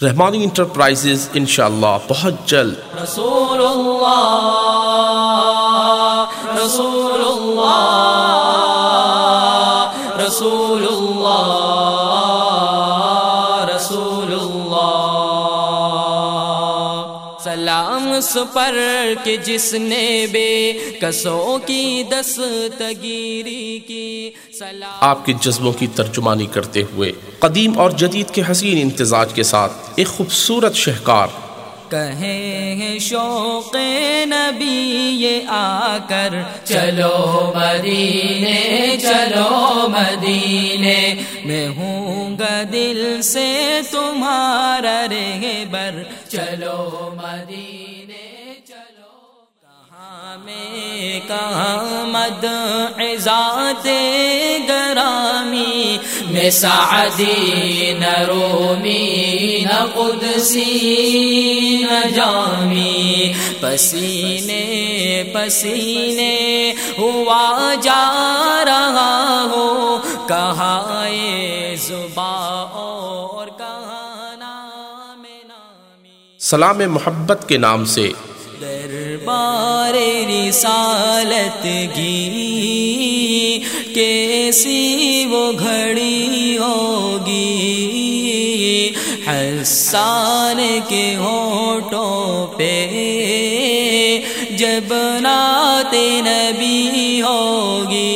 رحمانی enterprises انشاءاللہ بہت جلد رسول اللہ رسول اللہ رسول اللہ سلام اس پر کہ جس نے بے کسوں کی دستگیری کی۔ سلام۔ آپ کے جذبوں کی ترجمانی کرتے ہوئے قدیم اور جدید کے حسین امتزاج کے ساتھ ایک خوبصورت شہکار کہیں شوق نبی یہ آ کر، چلو مدینے چلو مدینے، میں ہوں گا دل سے تمہارا رہ بر چلو مدینے، چلو۔ کہاں میں کہاں مد ذات گرامی میں سعدی نہ رومی نہ قدسی نہ جامی پسینے پسینے ہوا جا رہا ہو کہاں زباں اور کہاں نام نامی۔ سلام محبت کے نام سے۔ دربار رسالت گی کیسی وہ گھڑی ہوگی؟ حسان کے ہونٹوں پہ جب نات نبی ہوگی۔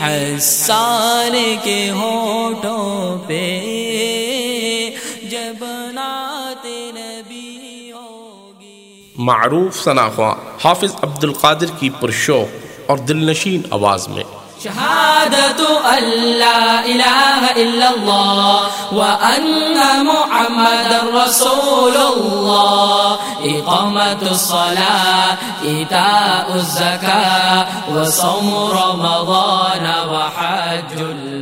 حسان کے ہونٹوں پہ جب نات نبی ہوگی۔ معروف ثناخواں حافظ عبد القادر کی پرشوق۔ اور دل نشین آواز میں شہادت اللہ الہ إلا اللہ وأن محمد رسول اللہ اقامت الصلاة ایتاء الزکاة وصوم رمضان وحج اللہ